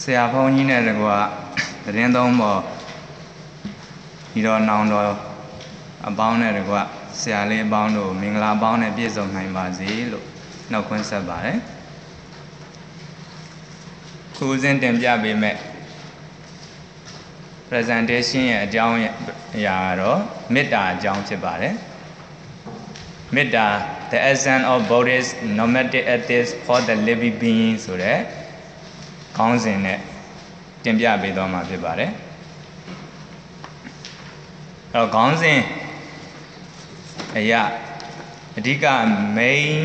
ဆရာဘုန်းကြီးနဲ့တကွာသတင်းသုံးပေါ်ဒီတော့နောင်တော်အပေါင်းနဲ့တကွာဆရာလေးအပေါင်းတို့မင်္ဂလာပေါင်းနဲ့ပြည့်စုံနိုင်ပါစေလို့နှုတ်ခွန်းဆက်ပါတယ်ခုစဉ်တင်ပြပေးမဲ့ presentation ရဲ့အကြောင်းအရာကတော့မေတ္တာအကြောင်းဖြစ်ပါတယ်မေတ္တာ the essence of Buddhist nomadic ethics for the living being ဆိုတဲ့ ခေါင်းစဉ်နဲ့တင်ပြပေးသွားမှာဖြစ်ပါတယ်အဲ့တော့ခေါင်းစဉ်အရာအဓိက main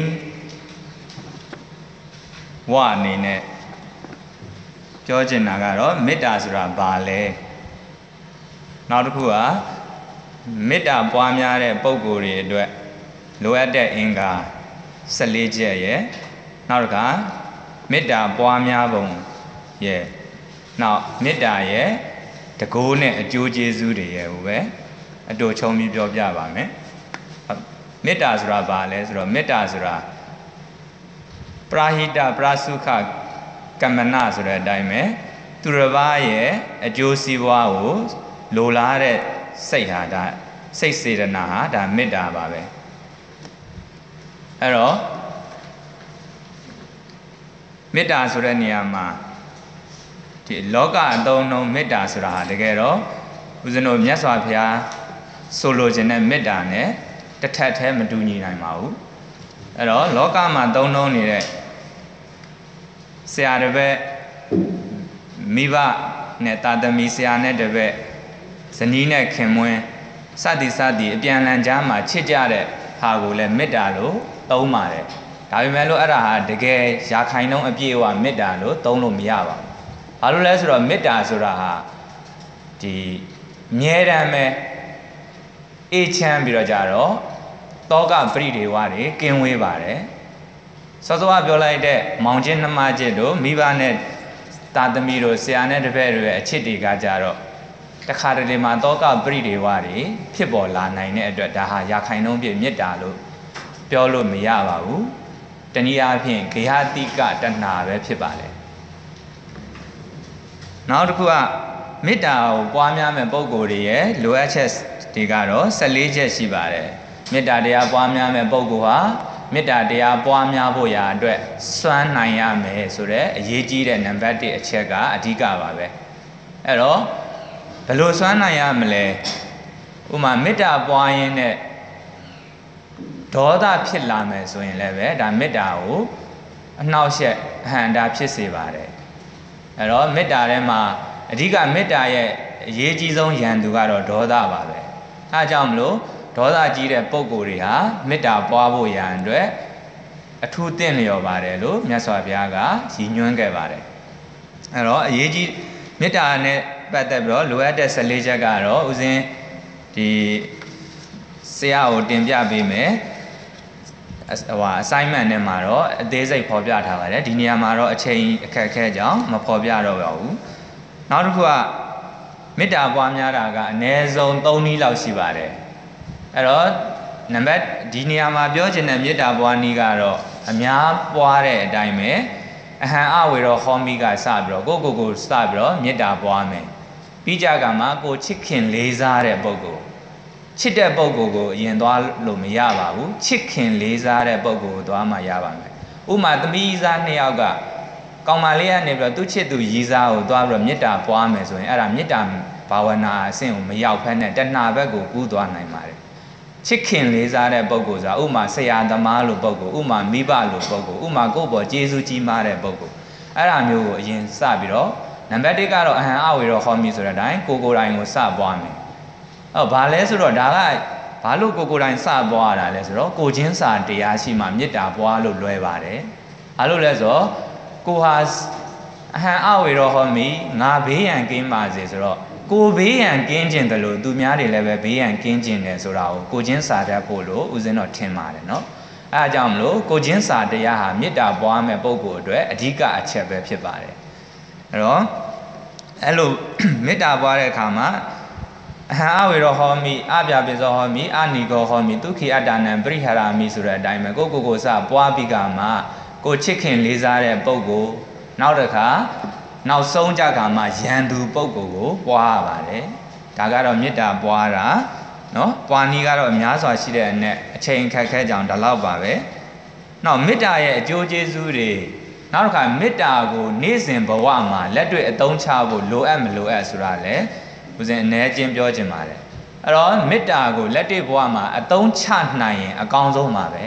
ဝအနေနဲ့ပြောချင်တာကတော့မေတ္တာဆိုတာဘာလဲနောက်တစ်ခုကမေတ္တာပွားများတဲ့ပုံကိုယ်တွေအတွက်လိုအပ်တဲ့အင်္ဂါ14ချက်ရယ်နောက်တစ်ခါမေတ္တာပွားများပုံ ရယ်နောက်မေတ္တာရဲ့တကိုးနဲ့အကျိုးကျေးဇူးတွေရယ်ဟိုပဲအတူချုံပြီးပြောပြပါမယ်မေတ္တာဆိုတာဘာလဲဆိုတော့မေတ္တာဆိုတာပရာဟိတပရာစုခကမ္မနာဆိုတဲ့အတိုင်းပဲသူတစ်ပါးရဲ့အကျိုးစီးပွားကိုလိုလားတဲ့စိတ်ဟာဒါစိတ်စေတနာဟာဒါမေတ္တာပါပဲအဲ့တော့မေတ္တာဆိုတဲ့နေရာမှာ ဒီလောကအသုံးနှုန်းမေတ္တာဆိုတာဟာတကယ်တော့ဦးဇင်းတို့မြတ်စွာဘုရားဆိုလိုခြင်းတဲ့မေတ္တာနဲ့တစ်ထပ်တည်းမတူညီနိုင်ပါဘူးအဲ့တော့လောကမှာသုံးနှုန်းနေတဲ့ဆရာတစ်ပည့်မိဘနဲ့တာသမီဆရာနဲ့တစ်ပည့်ဇနီးနဲ့ခင်မွန်းစသည်စသည်အပြန်လန်ကြားမှာချစ်ကြတဲ့ဟာကိုလည်းမေတ္တာလို့သုံးပါတယ်ဒါပေမဲ့လို့အဲ့ဒါဟာတကယ်ရာခိုင်နှုန်းအပြည့်အဝမေတ္တာလို့သုံးလို့မရပါဘူး ဘာလို့လဲဆိုတော့မေတ္တာဆိုတာဟာဒီမြဲတမ်းပဲအေးချမ်းပြီးတော့ကြတော့တောကပရိဒေဝတွေကင်းဝေးပါတယ်စောစောကပြောလိုက်တဲ့မောင်ချင်းနှမချင်းတို့မိဘနဲ့တာသမီတို့ဆရာနဲ့တပည့်တို့ရဲ့အချစ်တွေကကြတော့တခါတလေမှာတောကပရိဒေဝတွေဖြစ်ပေါ်လာနိုင်တဲ့အတွက်ဒါဟာရာခိုင်နှုန်းပြည့်မေတ္တာလို့ပြောလို့မရပါဘူးတနည်းအားဖြင့်ဂေဟတိကတဏှာပဲဖြစ်ပါတယ် နောက်တစ်ခုကမေတ္တာကိုပွားများမဲ့ပုံကိုယ်တွေရဲ့လိုအပ်ချက်တွေကတော့14ချက်ရှိပါတယ်မေတ္တာတရားပွားများမဲ့ပုံကိုယ်ဟာမေတ္တာတရားပွားများဖို့ရာအတွက်စွမ်းနိုင်ရမယ်ဆိုတဲ့အရေးကြီးတဲ့နံပါတ်1အချက်ကအဓိကပါပဲအဲ့တော့ဘယ်လိုစွမ်းနိုင်ရမလဲဥမာမေတ္တာပွားရင်းနဲ့ဒေါသဖြစ်လာမယ်ဆိုရင်လည်းပဲဒါမေတ္တာကိုအနှောက်အယှက်အဟံတာဖြစ်စေပါတယ် အဲ့တော့မေတ္တာထဲမှာအဓိကမေတ္တာရဲ့အရေးကြီးဆုံးယံသူကတော့ဒေါသပါပဲအဲအကြောင်းမလို့ဒေါသကြီးတဲ့ပုံကိုယ်တွေဟာမေတ္တာပွားဖို့ရန်အတွက်အထူးသင့်လျော်ပါတယ်လို့မြတ်စွာဘုရားကရည်ညွှန်းခဲ့ပါတယ်အဲ့တော့အရေးကြီးမေတ္တာနဲ့ပတ်သက်ပြီးတော့လိုအပ်တဲ့14ချက်ကတော့ဥစဉ်ဒီဆရာကိုတင်ပြပေးမယ် ဟို assignment နဲ့မှာတော့အသေးစိတ်ဖော်ပြထားပါတယ်ဒီနေရာမှာတော့အချိန်အခက်အခဲကြောင့်မဖော်ပြတော့ပါဘူးနောက်တစ်ခုကမေတ္တာပွားများတာကအနည်းဆုံး3နည်းလောက်ရှိပါတယ်အဲ့တော့နံပါတ်ဒီနေရာမှာပြောချင်တဲ့မေတ္တာပွားနည်းကတော့အများပွားတဲ့အတိုင်းပဲအဟံအဝေရောဟောမိကစပြီးတော့ကိုကိုကိုစပြီးတော့မေတ္တာပွားမယ်ပြီးကြကမှကိုချစ်ခင်လေးစားတဲ့ပုဂ္ဂိုလ် ချစ်တဲ့ပုဂ္ဂိုလ်ကိုအရင်သွားလို့မရပါဘူးချစ်ခင်လေးစားတဲ့ပုဂ္ဂိုလ်ကိုသွားမှရပါမယ်ဥမာသမီးစားနှစ်ယောက်ကကောင်မလေးကနေပြီးတော့သူ့ချစ်သူရည်စားကိုသွားပြီးတော့မေတ္တာပွားမယ်ဆိုရင်အဲ့ဒါမေတ္တာဘာဝနာအဆင့်ကိုမရောက်ဖက်နဲ့တဏှာဘက်ကိုကူးသွားနိုင်ပါတယ်ချစ်ခင်လေးစားတဲ့ပုဂ္ဂိုလ်ဆိုတာဥမာဆရာသမားလိုပုဂ္ဂိုလ်ဥမာမိဘလိုပုဂ္ဂိုလ်ဥမာကိုယ့်ဘောကျေးဇူးကြီးမားတဲ့ပုဂ္ဂိုလ်အဲ့ဒါမျိုးကိုအရင်စပြီးတော့နံပါတ်1ကတော့အဟံအဝေရောဟောမီဆိုတဲ့အတိုင်းကိုကိုယ်တိုင်ကိုစပွားမယ် အော်ဘာလဲဆိုတော့ဒါကဘာလို့ကိုကိုတိုင်စပွားရတာလဲဆိုတော့ကိုချင်းစာတရားရှိမှမေတ္တာပွားလို့လွဲပါတယ်ဘာလို့လဲဆိုတော့ကိုဟာအဟံအဝေရောဟောမိငါဘေးရန်ကင်းပါစေဆိုတော့ကိုဘေးရန်ကင်းကျင်တယ်လို့သူများတွေလည်းပဲဘေးရန်ကင်းကျင်တယ်ဆိုတာကိုကိုချင်းစာတတ်ဖို့လို့ဦးဇင်းတော်ထင်ပါတယ်နော်အဲအကြောင်းမလို့ကိုချင်းစာတရားဟာမေတ္တာပွားမဲ့ပုဂ္ဂိုလ်အတွက်အဓိကအချက်ပဲဖြစ်ပါတယ်အဲတော့အဲ့လိုမေတ္တာပွားတဲ့အခါမှာ အဟံအဝေရောဟောမိအပြပိသောဟောမိအနိကောဟောမိဒုက္ခိအတ္တနံပရိဟာရမိဆိုတဲ့အတိုင်းပဲကိုကိုကိုစပွားပြီးကမှကိုချစ်ခင်လေးစားတဲ့ပုဂ္ဂိုလ်နောက်တစ်ခါနောက်ဆုံးကြကမှယန္တူပုဂ္ဂိုလ်ကိုပွားရပါတယ်ဒါကတော့မေတ္တာပွားတာနော်ပွားနည်းကတော့အများစွာရှိတဲ့အ내အချိန်ခက်ခဲကြောင်ဒီလောက်ပါပဲနောက်မေတ္တာရဲ့အကျိုးကျေးဇူးတွေနောက်တစ်ခါမေတ္တာကို နေ့စဉ်ဘဝမှာလက်တွေ့အသုံးချဖို့လိုအပ်မလိုအပ်ဆိုတာလည်း ဦးဇင်းအ ਨੇ ချင်းပြောချင်ပါတယ်အဲ့တော့မေတ္တာကိုလက်တွေ့ဘဝမှာအသုံးချနိုင်ရင်အကောင်းဆုံးပါပဲ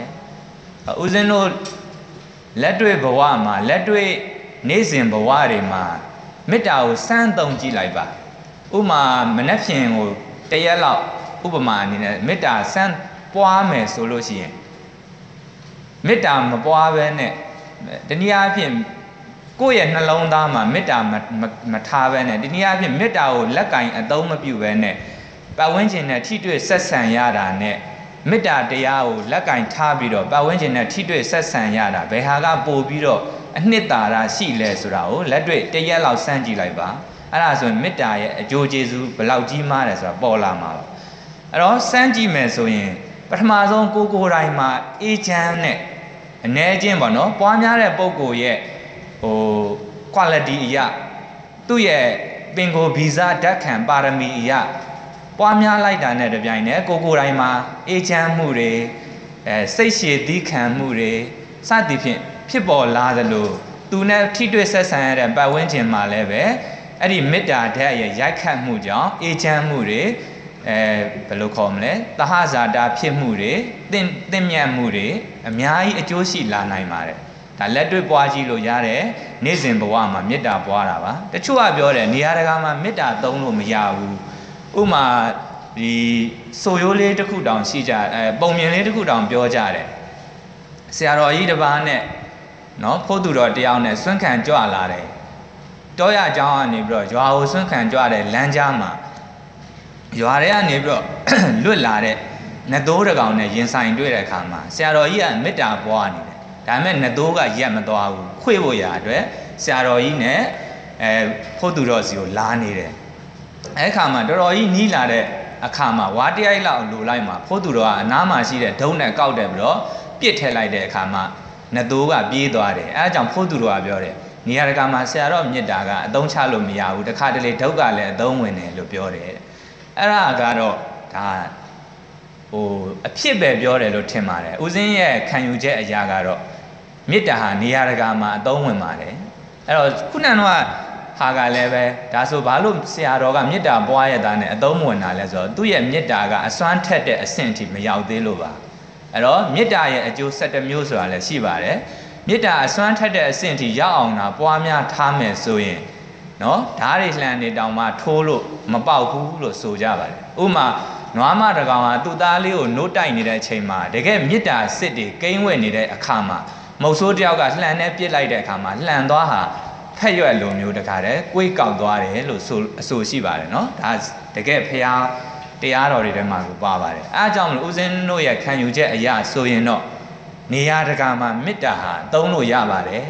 ဦးဇင်းတို့လက်တွေ့ဘဝမှာလက်တွေ့နေ့စဉ်ဘဝတွေမှာမေတ္တာကိုစမ်းသုံးကြည့်လိုက်ပါဥမာမနှက်ဖြင်ကိုတရက်လောက်ဥပမာအနေနဲ့မေတ္တာစမ်းပွားမယ်ဆိုလို့ရှိရင်မေတ္တာမပွားဘဲနဲ့တနည်းအားဖြင့် ကိုယ့်ရဲ့နှလုံးသားမှာမေတ္တာမထားဘဲနဲ့တနည်းအားဖြင့်မေတ္တာကိုလက်ကင်အသုံးမပြုဘဲနဲ့ပတ်ဝန်းကျင်နဲ့ထိတွေ့ဆက်ဆံရတာနဲ့မေတ္တာတရားကိုလက်ကင်ထားပြီးတော့ပတ်ဝန်းကျင်နဲ့ထိတွေ့ဆက်ဆံရတာဘယ်ဟာကပို့ပြီးတော့အနှစ်သာရရှိလဲဆိုတာကိုလက်တွေ့တရက်လောက်စမ်းကြည့်လိုက်ပါအဲ့ဒါဆိုရင်မေတ္တာရဲ့အကျိုးကျေးဇူးဘယ်လောက်ကြီးမားတယ်ဆိုတာပေါ်လာမှာပါအဲ့တော့စမ်းကြည့်မယ်ဆိုရင်ပထမဆုံးကိုကိုယ်တိုင်မှာအေးချမ်းနဲ့အ ਨੇ ချင်းပေါ့နော်ပွားများတဲ့ပုံကိုရဲ့ ဟို quality အရာသူ့ရဲ့ပင်ကိုဗီဇဓာတ်ခံပါရမီအရာပွားများလိုက်တာနဲ့တပြိုင်နက်ကိုကိုယ်တိုင်မှာအေးချမ်းမှုတွေအဲစိတ်ရှည်သီးခံမှုတွေစသည်ဖြင့်ဖြစ်ပေါ်လာသလိုသူနဲ့ထိတွေ့ဆက်ဆံရတဲ့ပတ်ဝန်းကျင်မှာလည်းပဲအဲ့ဒီမေတ္တာဓာတ်ရဲ့ရိုက်ခတ်မှုကြောင့်အေးချမ်းမှုတွေအဲဘယ်လိုခေါ်မလဲတဟဇာတာဖြစ်မှုတွေတင့်တင့်မြတ်မှုတွေအများကြီးအကျိုးရှိလာနိုင်ပါတယ် ဒါလက်တွေ့ပွားကြည့်လို့ရတယ်နေ့စဉ်ဘဝမှာမေတ္တာပွားတာပါတချို့ကပြောတယ်နေရာတကာမှာမေတ္တာသုံးလို့မရဘူးဥမာဒီဆိုရိုးလေးတစ်ခုတောင်ရှိကြအဲပုံမြင်လေးတစ်ခုတောင်ပြောကြတယ်ဆရာတော်ကြီးတစ်ပါးနဲ့နော်ဖို့သူတော်တယောက်နဲ့ဆွန့်ခံကြွလာတယ်တောရအကြောင်းကနေပြီးတော့ရွာကိုဆွန့်ခံကြွတဲ့လမ်းကြားမှာရွာထဲကနေပြီးတော့လွတ်လာတဲ့နသိုးတကောင်နဲ့ရင်ဆိုင်တွေ့တဲ့အခါမှာဆရာတော်ကြီးကမေတ္တာပွားနေတယ် ဒါပေမဲ့နသိုးကရက်မသွားဘူးခွေဖို့ရာအတွက်ဆရာတော်ကြီးနဲ့အဲဖို့သူတော်စီကိုလာနေတယ်အဲအခါမှာတော်တော်ကြီးနီးလာတဲ့အခါမှာဝါတရိုက်လောက်လိုလိုက်မှာဖို့သူတော်ကအနားမှာရှိတဲ့ဒုံနဲ့ကောက်တယ်ပြီးတော့ပြစ်ထည့်လိုက်တဲ့အခါမှာနသိုးကပြေးသွားတယ်အဲအကြောင်းဖို့သူတော်ကပြောတယ်နေရာတကာမှာဆရာတော်မြစ်တာကအသုံးချလို့မရဘူးတခါတလေဒုက္ခလည်းအသုံးဝင်တယ်လို့ပြောတယ်အဲ့ဒါကတော့ဒါဟိုအဖြစ်ပဲပြောတယ်လို့ထင်ပါတယ်ဦးစင်းရဲ့ခံယူချက်အရာကတော့ မေတ္တာဟာနေရာတကာမှာအသုံးဝင်ပါတယ်အဲ့တော့ခုနကတော့ဟာကလည်းပဲဒါဆိုဘာလို့ဆရာတော်ကမေတ္တာပွားရတာနဲ့အသုံးဝင်တာလဲဆိုတော့သူ့ရဲ့မေတ္တာကအစွမ်းထက်တဲ့အဆင့်အထိမရောက်သေးလို့ပါအဲ့တော့မေတ္တာရဲ့အကျိုး7မျိုးဆိုတာလည်းရှိပါတယ်မေတ္တာအစွမ်းထက်တဲ့အဆင့်အထိရောက်အောင်တာပွားများထားမယ်ဆိုရင်နော်ဓာတ်တွေလှန်နေတောင်မှထိုးလို့မပေါက်ဘူးလို့ဆိုကြပါတယ်ဥမာနွားမတကောင်ကသူ့သားလေးကိုနှုတ်တိုက်နေတဲ့အချိန်မှာတကယ်မေတ္တာစစ်တွေကိန်းဝဲနေတဲ့အခါမှာ မုတ်ဆိုးတယောက်ကလှန်နဲ့ပြစ်လိုက်တဲ့အခါမှာလှန်သွားဟာဖက်ရွက်လိုမျိုးတခါတည်းကိုယ်ကောက်သွားတယ်လို့ဆိုအဆိုရှိပါတယ်နော်ဒါတကယ်ဖျားတရားတော်တွေထဲမှာကိုပါပါတယ်အဲအကြောင်းမလို့ဦးဇင်းတို့ရဲ့ခံယူချက်အရာဆိုရင်တော့နေရာတကာမှာမေတ္တာဟာသုံးလို့ရပါတယ်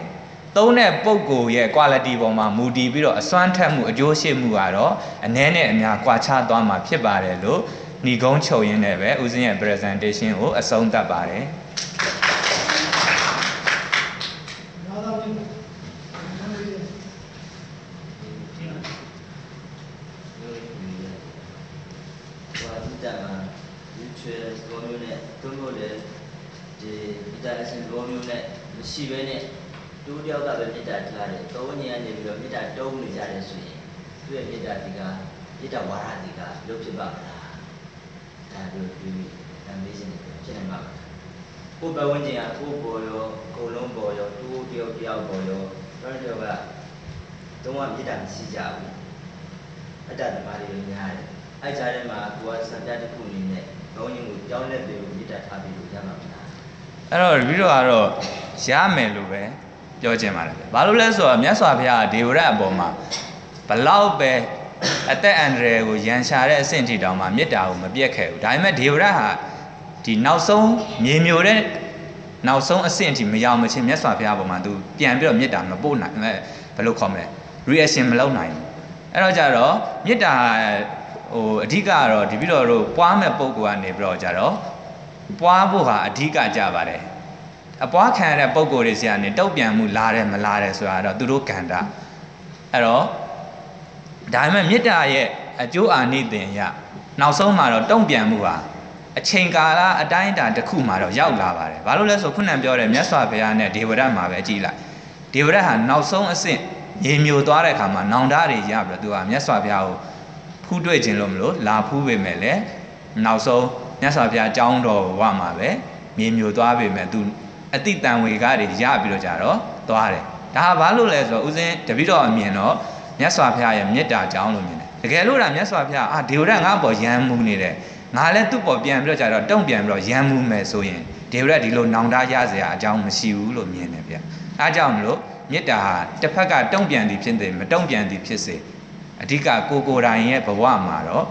သုံးတဲ့ပုံကိုရဲ့ quality ပေါ်မှာမူတည်ပြီးတော့အစွမ်းထက်မှုအကျိုးရှိမှုကတော့အနည်းနဲ့အများကွာခြားသွားမှာဖြစ်ပါတယ်လို့ဏီကုန်းချုပ်ရင်းနဲ့ပဲဦးဇင်းရဲ့ presentation ကိုအဆုံးသတ်ပါတယ်ရှိပဲနဲ့တူတယောက်ကပဲမေတ္တာထားတယ်သုံးညကနေပြီး တော့မေတ္တာတုံးနေကြတယ်ဆိုရင်သူ့ရဲ့မေတ္တာဒီကမေတ္တာဝါဒဒီကလို့ဖြစ်ပါမလားဒါတို့ဒီအမေးရှင်တွေဖြစ်နေမှာပါကိုယ်ပတ်ဝန်းကျင်ကကိုယ်ပေါ်ရောကိုယ်လုံးပေါ်ရောတူတယောက်တယောက်ပေါ်ရောဘယ်တော့ကတော့မေတ္တာမရှိကြဘူးအတ္တသမားတွေများတယ်အဲ့ကြားထဲမှာကိုယ်ကစံပြတစ်ခုအနေနဲ့ဘုန်းကြီးကိုကြောင်းလက်တွေကိုမေတ္တာထားပြီးလို့ရမှာမလားအဲ့တော့ပြီးတော့ကတော့ရမယ်လို့ပဲ ပြောချင်ပါတယ်ဘာလို့လဲဆိုတော့မြတ်စွာဘုရားဒေဝရအပေါ်မှာဘလောက်ပဲအသက်အန္တရာယ်ကိုရန်ရှာတဲ့အဆင့်ထိတောင်မှမေတ္တာကိုမပြတ်ခဲ့ဘူးဒါပေမဲ့ဒေဝရဟာဒီနောက်ဆုံးမြေမျိုးတဲ့နောက်ဆုံးအဆင့်အထိမရောက်မချင်းမြတ်စွာဘုရားပေါ်မှာသူပြန်ပြီးတော့မေတ္တာမပို့နိုင်ဘယ်လိုခေါ်မလဲ reaction မလုပ်နိုင်ဘူးအဲ့တော့ကြတော့မေတ္တာဟိုအဓိကကတော့ဒီပြီးတော့တို့ပွားမဲ့ပုံကနေပြီးတော့ကြတော့ပွားဖို့ဟာအဓိကကြပါတယ် အပွားခံရတဲ့ပုံကိုယ်တွေဆရာနေတုတ်ပြန်မှုလာတယ်မလာတယ်ဆိုတာတော့သူတို့ကန္တာအဲ့တော့ဒါပေမဲ့မေတ္တာရဲ့အကျိုးအာနိသင်ရနောက်ဆုံးမှာတော့တုံ့ပြန်မှုဟာအချိန်ကာလအတိုင်းအတာတစ်ခုမှာတော့ရောက်လာပါတယ်ဘာလို့လဲဆိုခုနကပြောတဲ့မြတ်စွာဘုရားနဲ့ဒေဝရတ်မှာပဲကြည်လိုက်ဒေဝရတ်ဟာနောက်ဆုံးအဆင့်ရေမျိုးသွားတဲ့အခါမှာနောင်တတွေရပြီးတော့သူကမြတ်စွာဘုရားကိုဖူးတွေ့ခြင်းလို့မလို့လာဖူးပေမဲ့လည်းနောက်ဆုံးမြတ်စွာဘုရားအကြောင်းတော်ဝမှာပဲမြေမျိုးသွားပေမဲ့သူ အတိတန်ဝေကတွေရပြီးတော့ကြတော့သွားတယ်ဒါဟာဘာလို့လဲဆိုတော့ဦးဇင်းတပိတော်အမြင်တော့မြတ်စွာဘုရားရဲ့မေတ္တာကြောင်းလို့မြင်တယ်တကယ်လို့ဒါမြတ်စွာဘုရားအာဒေဝရတ်ငါ့ပေါ်ယမ်းမှုနေတယ်ငါလည်းသူ့ပေါ်ပြန်ပြီးတော့ကြတော့တုံ့ပြန်ပြီးတော့ယမ်းမှုမယ်ဆိုရင်ဒေဝရတ်ဒီလိုနောင်တရစရာအကြောင်းမရှိဘူးလို့မြင်တယ်ဗျအဲကြောင့်မလို့မေတ္တာဟာတစ်ဖက်ကတုံ့ပြန်သည်ဖြစ်တယ်မတုံ့ပြန်သည်ဖြစ်စေအဓိကကိုကိုယ်တိုင်ရဲ့ဘဝမှာတော့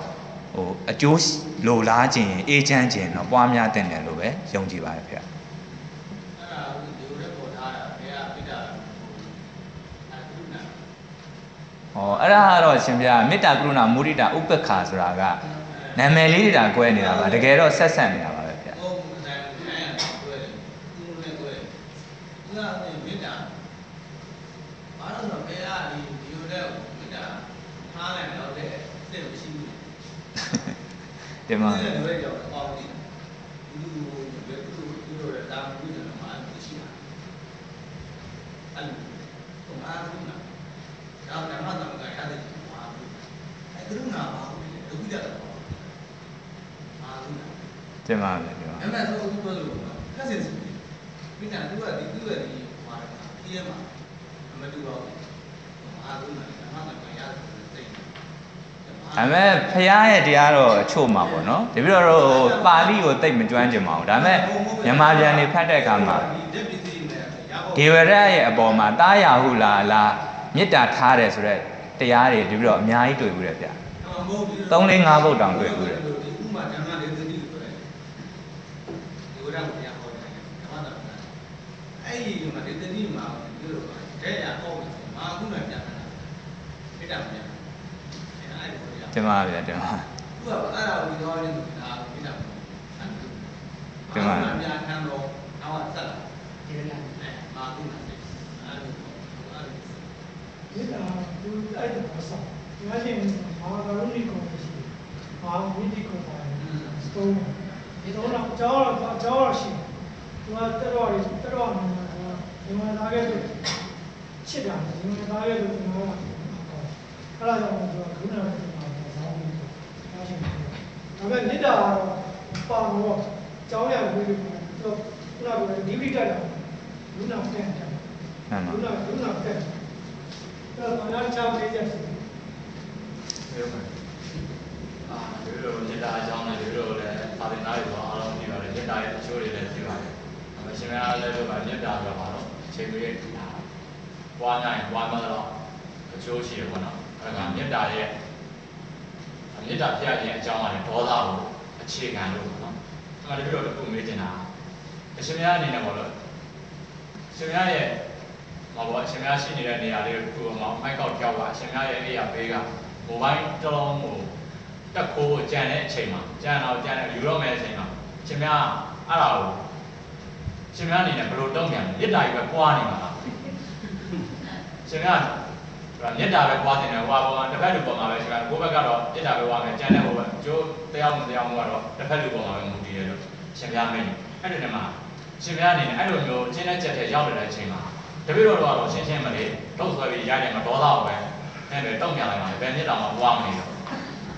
ဟိုအကျိုးလိုလားခြင်းအေးချမ်းခြင်းတော့ပွားများတဲ့တယ်လို့ပဲယုံကြည်ပါတယ်ဗျ အဲ့ဒါဒီလိုလည်းပေါ်ထားတာဘယ်ကပိတာအဲ့ဒါနာ ဟောအဲ့ဒါကတော့ရှင်ဗျာမေတ္တာကရုဏာမုဒိတာဥပ္ပခါဆိုတာကနာမည်လေးတွေတာကွဲနေတာပါတကယ်တော့ဆက်ဆက်နေတာပါပဲဗျာဟိုနိုင်နိုင်တွေ့တယ်သူလည်းတွေ့တယ်သူကမေတ္တာဘာလို့လဲဘယ်ကဒီ ဒီလိုတဲ့မေတ္တာထားလိုက်တော့တဲ့စိတ်မရှိဘူးဒီမှာဒီလိုကြောက်ပေါ့ဒီလူလူလူလူလူတာဘူးတယ်မှာမရှိတာအဲ့လိုဘာလို့လဲဒါကမှတော့ကရတဲ့ဘာလို့အဲ့ကရုဏာဘာလို့လဲဒုက္ခကြတော့ဘာလို့လဲဒီမှာပဲဒီမှာအဲ့မဲ့ဆိုသူပြောလို့ခက်စင်စီမိသားစုကဒီသူ့ရဲ့ဒီဟာဒီရဲ့မှာမတူတော့အားလုံးကမှမကရတယ်သိတယ်ဒါပေမဲ့ဖះရဲ့တရားတော့အချို့မှာပေါ့နော်တပိတော့တော့ပါဠိကိုသိပ်မကျွမ်းကျင်ပါဘူးဒါပေမဲ့မြန်မာပြန်နေဖတ်တဲ့အခါမှာဒီတက်ပစ္စည်းနဲ့ရဖို့ဒေဝရတ်ရဲ့အပေါ်မှာတာယာဟုလားလား မေတ္တာထားတယ်ဆိုတော့တရားတွေတပိတော့အများကြီးတွေ့ဘူးတယ်ဗျာမဟုတ်ဘူးသုံးလေးငါးပုဒ်တောင်တွေ့ဘူးတဲ့ဒီဥမာဓမ္မလေးသတိကိုပြောတယ်ဒီဝရကိုရဟောတယ်ဓမ္မတော်အဲ့ဒီမှာဒီသတိမှာဒီလိုပါတဲ့ရဟောတယ်မာခုနပြန်တာပိတာပြန်အဲ့ဒါကိုရဒီမှာဗျာဒီမှာသူကအဲ့ဒါကိုပြောနေတယ်ဒါပိတာပြန်ပြန်ခံတော့တော့ဆက်လာဒီလိုလားမာခုနအဲ့ဒါအဲ့ဒါ ဒီကသူအဲ့ဒါပါစားဒီမှာရှင်ဘာသာရုံးကိုရှိဘာဝိတိကိုပါတယ်စတုံးဒီတော့တော့ကြောတော့ကြောတော့ရှိသူကတက်တော့တက်တော့ဒီမှာသားခဲ့လို့ချစ်တာဒီမှာသားခဲ့လို့ဒီမှာအဲ့ဒါကြောင့်သူကခုနကဒီမှာဆောင်းပြီးတော့ရှင်ဒါပေမဲ့နိဒာတော့ပါတော့ကြောင်းရဝိတိကိုသူခုနကဒီပိတက်တာလူနာဖန်တယ်မှန်ပါလူနာလူနာဖက် တော့ဘာသာချောင်းပေးချက်အာဒီလိုမေတ္တာအကြောင်းနဲ့ဒီလိုလည်းသာသနာ့တွေတော့အားလုံးသိပါတယ်မေတ္တာရဲ့အကျိုးတွေလည်းသိပါတယ်။အမရှင်များလည်းလို့ကမေတ္တာဆိုတော့အချိန်ကြီးဒါပွားနိုင်ပွားမတော့အကျိုးရှိတယ်ပေါ့နော်။အဲဒါကမေတ္တာရဲ့မေတ္တာပြရဲ့အကြောင်းကလည်းဒေါသကိုအခြေခံလို့ပေါ့နော်။အဲဒါဒီလိုတစ်ခုမေးချင်တာအရှင်များအနေနဲ့ပေါ့လို့အရှင်များရဲ့မ ဟုတ်အရှင်များရှိနေတဲ့နေရာလေးကိုခုမှမိုက်ကောက်ကြောက်ပါအရှင်များရဲ့အိယာဘေးကမိုဘိုင်းတစ်လုံးကိုတက်ခိုးကိုကြံတဲ့အချိန်မှာကြံတော့ကြံတယ်ယူတော့မယ်အချိန်မှာရှင်များအဲ့ဒါကိုရှင်များအနေနဲ့ဘယ်လိုတုံ့ပြန်လဲမေတ္တာကြီးပဲပွားနေမှာလားရှင်များကမေတ္တာပဲပွားနေတယ်ဟိုဘောမှာတစ်ဖက်လူပေါ်မှာပဲရှင်များကိုယ့်ဘက်ကတော့မေတ္တာပဲပွားမယ်ကြံတဲ့ဟိုဘက်ကျိုးတရားမတရားမှုကတော့တစ်ဖက်လူပေါ်မှာပဲမူတည်တယ်လို့ရှင်များမင်းအဲ့ဒီတည်းမှာရှင်များအနေနဲ့အဲ့လိုမျိုးကျင်းတဲ့ချက်တဲ့ရောက်တဲ့အချိန်မှာ တပည့်တော်တို့ကတော့ရှင်းရှင်းမလေးထုတ်ဆွဲပြီးရိုက်တယ်မတော်တော့ပဲအဲ့ဒါတုံ့ပြန်လိုက်ပါလေဘယ်မေတ္တာမှပွားမနေတော့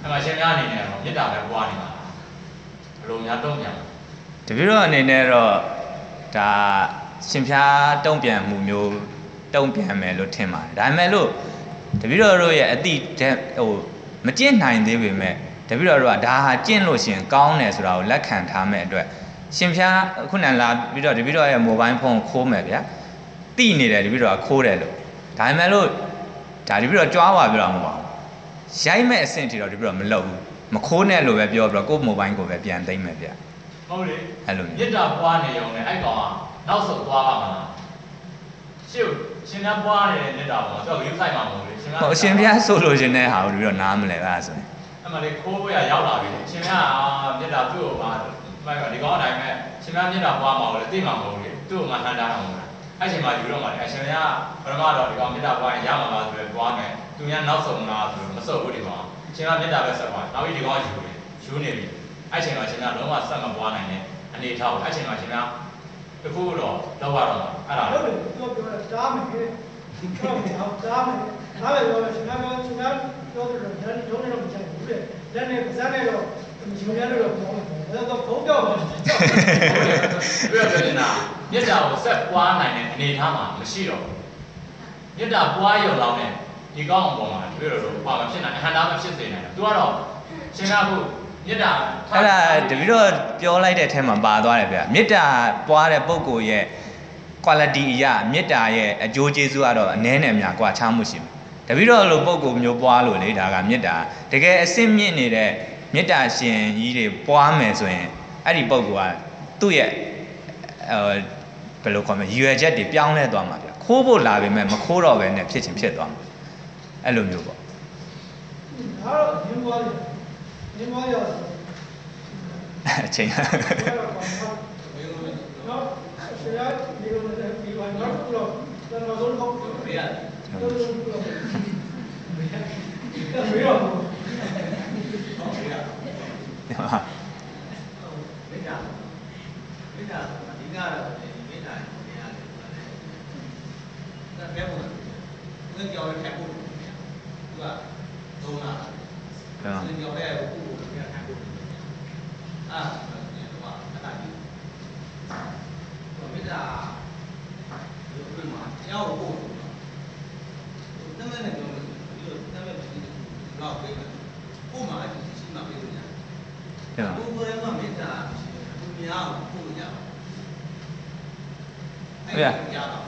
အဲ့မှာရှင်များအနေနဲ့တော့မေတ္တာပဲပွားနေပါလားဘယ်လိုများတုံ့ပြန်လဲတပိတော့အနေနဲ့တော့ဒါရှင်ဖျားတုံ့ပြန်မှုမျိုးတုံ့ပြန်မယ်လို့ထင်ပါတယ်ဒါပေမဲ့လို့တပိတော့တို့ရဲ့အတိတဲ့ဟိုမကျင့်နိုင်သေးပေမဲ့တပိတော့တို့ကဒါဟာကျင့်လို့ရှရင်ကောင်းတယ်ဆိုတာကိုလက်ခံထားမဲ့အတွက်ရှင်ဖျားခုနလာပြီးတော့တပိတော့ရဲ့မိုဘိုင်းဖုန်းကိုခိုးမယ်ဗျာ တိနေတယ်တပိတော့ကခိုးတယ်လို့ဒါပေမဲ့လို့ဒါတပိတော့ကြွားပါပြောတာမဟုတ်ပါဘူးရိုက်မဲ့အဆင့်ထိတော့တပိတော့မလုပ်ဘူးမခိုးနဲ့လို့ပဲပြောပြီးတော့ကိုယ့်မိုဘိုင်းကိုပဲပြန်သိမ့်မယ်ဗျာဟုတ်လေအဲ့လိုမျိုးမေတ္တာပွားနေရုံနဲ့အဲ့ကောင်ကနောက်ဆုတ်သွားပါမလားရှေ့ရှင်များပွားနေတဲ့မေတ္တာပေါ်တော့ဂရုစိုက်မှာမဟုတ်လေရှင်များဟိုအရှင်ဘုရားဆိုလို့ရှင်တဲ့ဟာကိုတပြီးတော့နားမလဲအဲ့ဒါဆိုရင်အဲ့မှာလေခိုးဖို့ရရောက်လာပြီရှင်များအာမေတ္တာသူ့ကိုပါမှန်ပါဒီကောင်အတိုင်းပဲရှင်များမေတ္တာပွားမှာကိုလေသိမှာမဟုတ်လေသူ့ကိုမှဟန်တာမှာမဟုတ်လား အဲ့ချိန်မှာယူတော့မှအရှင်ကပရမတော့ဒီကောင်မေတ္တာပွားရင်ရမှာလားဆိုတော့ပွားမယ်သူများနောက်ဆုံးလားဆိုတော့မစုပ်ဘူးဒီကောင်အရှင်ကမေတ္တာပဲဆက်ပွားနောက်ပြီးဒီကောင်ယူတယ်ယူနေပြီအဲ့ချိန်မှာရှင်ကလုံးဝဆက်မပွားနိုင်တဲ့အနေထားကိုအဲ့ချိန်မှာရှင်ကတခုတော့လောက်ရတော့အဲ့ဒါဟုတ်တယ်ပြောပြောတာတားမယ်ခဲ့ဟုတ်တယ်ဟုတ်တားမယ်ဒါပဲပြောရှင်များပြောရှင်များပြောတယ်တော့ဒါရုံးနေတော့မချိုက်ဘူးတဲ့လက်နဲ့ပါးစပ်နဲ့တော့ရှင်များတို့တော့ပြောတယ်ဒါတော့ဘုံပြောပါကြောက်တယ်ပြည့်ပြည့်နေတာ မေတ္တာကိုဆက်ပွားနိုင်တဲ့အနေအထားမှာမရှိတော့ဘူးမေတ္တာပွားရုံလောက်နဲ့ဒီကောင်းအောင်ပေါ်မှာတွေ့ရတော့ဘာမှဖြစ်နိုင်အဟံတာမဖြစ်စေနိုင်ဘူး तू ကတော့ရှင်းတာဟုတ်မေတ္တာအဲ့ဒါတပီတော့ပြောလိုက်တဲ့အထက်မှာပါသွားတယ်ဗျမေတ္တာပွားတဲ့ပုံကိုရဲ့ quality အရမေတ္တာရဲ့အကျိုးကျေးဇူးကတော့အနည်းနဲ့များကွာခြားမှုရှိမှာတပီတော့လိုပုံကိုမျိုးပွားလို့လေဒါကမေတ္တာတကယ်အစစ်မြင့်နေတဲ့မေတ္တာရှင်ကြီးတွေပွားမယ်ဆိုရင်အဲ့ဒီပုံကသူ့ရဲ့ဟို ဘယ်လိုခေါ်မလဲရည်ရွယ်ချက်တွေပြောင်းလဲသွားမှာဗျခိုးဖို့လာပေမဲ့မခိုးတော့ပဲနဲ့ဖြစ်ချင်းဖြစ်သွားမှာအဲ့လိုမျိုးပေါ့ဒါတော့ရင်းသွားတယ်ရင်းသွားရအောင်အချိန်နော်ဆရာဒီလိုနဲ့ဒီလိုနော်တော့တော့ တော့တော့ဘယ်ရလဲတော့တော့တော့မေးတော့ဟောဘယ်ရမေတ္တာမေတ္တာအဓိကတော့မေတ္တာကိုဘယ်ရတယ်ဆိုတာလေဒါပဲပေါ့ဘယ်ကြောင်ထပ်ဖို့သူကသုံးလာဘယ်ကြောင်လဲကိုကိုကိုထပ်ဖို့အာဒီတော့အတားကြီးမေတ္တာဒီလိုမှကြောက်ဖို့တမန်နဲ့ပြောလို့ဒီလိုတမန်ပြီးတော့ပြေးမယ်ကိုမှအကြည့်ရှိမှပြေးလို့ရတယ် ဟုတ် ကိုယ်ကိုယ်ကမေတ္တာသူများကိုပို့ရအောင် အဲ့ဒါရတော့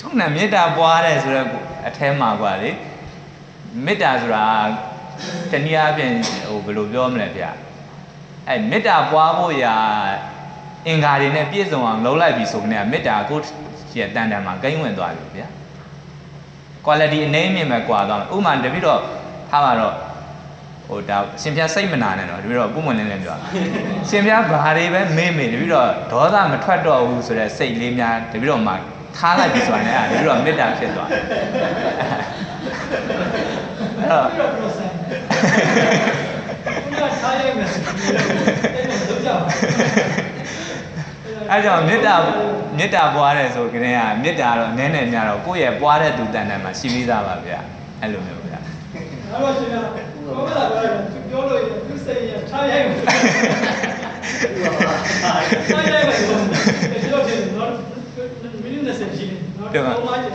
ထုံးနဲ့မေတ္တာပွားတယ်ဆိုတော့အแทမှာกว่าလေမေတ္တာဆိုတာတနည်းအားဖြင့်ဟိုဘယ်လိုပြောမလဲဗျအဲမေတ္တာပွားဖို့ရာအင်္ဂါတွေနဲ့ပြည့်စုံအောင်လုပ်လိုက်ပြီဆိုကနေမေတ္တာကိုရဲ့တန်တန်မှာကိန်းဝင်သွားပြီဗျ quality အနည်းမြင့်ပဲกว่าသွားတယ်ဥပမာတပိတော့ထားပါတော့ ဟိုဒါရှင်ပြစိတ်မနာနဲ့တော့တပိတော့ပုံမှန်လင်းလင်းပြောရှင်ပြဘာတွေပဲမေ့မေ့တပိတော့ဒေါသမထွက်တော့ဘူးဆိုတော့စိတ်လေးများတပိတော့မှထားလိုက်ပြီဆိုတာနဲ့အဲ့ဒါတပိတော့မေတ္တာဖြစ်သွားတယ်အဲ့တော့ပြီးတော့ပြောစမ်းဘုရားထားရိုက်မယ်အဲ့ဒါလုံးကြပါအဲကြောင့်မေတ္တာမေတ္တာပွားတယ်ဆိုကြတဲ့ကမေတ္တာတော့နည်းနည်းများတော့ကိုယ့်ရဲ့ပွားတဲ့သူတန်တန်မှာရှိပြီးသားပါဗျအဲ့လိုမျိုးဗျဒါတော့ရှင်က ဘောမလာပြောတယ်ပြောလို့ရသူစိတ်ရထားရိုက်မယ်ထားရိုက်မယ်ဒီလိုချင်းတော့မင်းနဲ့ဆက်ရှိနေတော့တော့မှကျ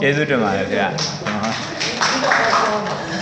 ကျေးဇူးတင်ပါတယ်ဗျဟုတ် Thank you.